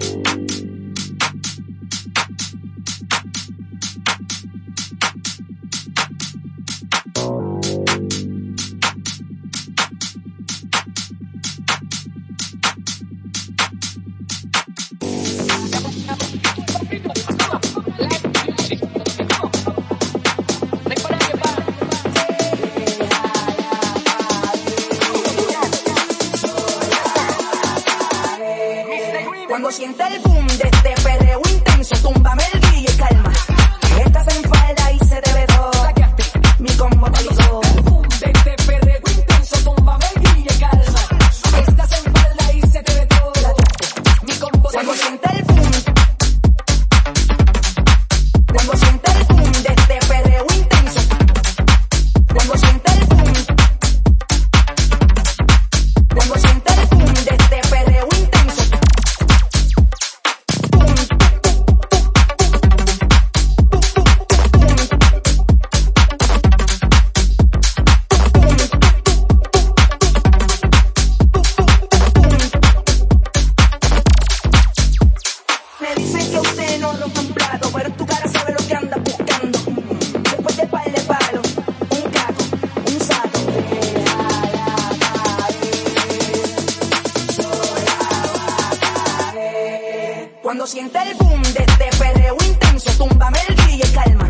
you Cuando sienta el boom de este perreo intenso, túmbame el guille y calma. Cuando siente el boom de este perreo intenso, túmbame el grillo y calma.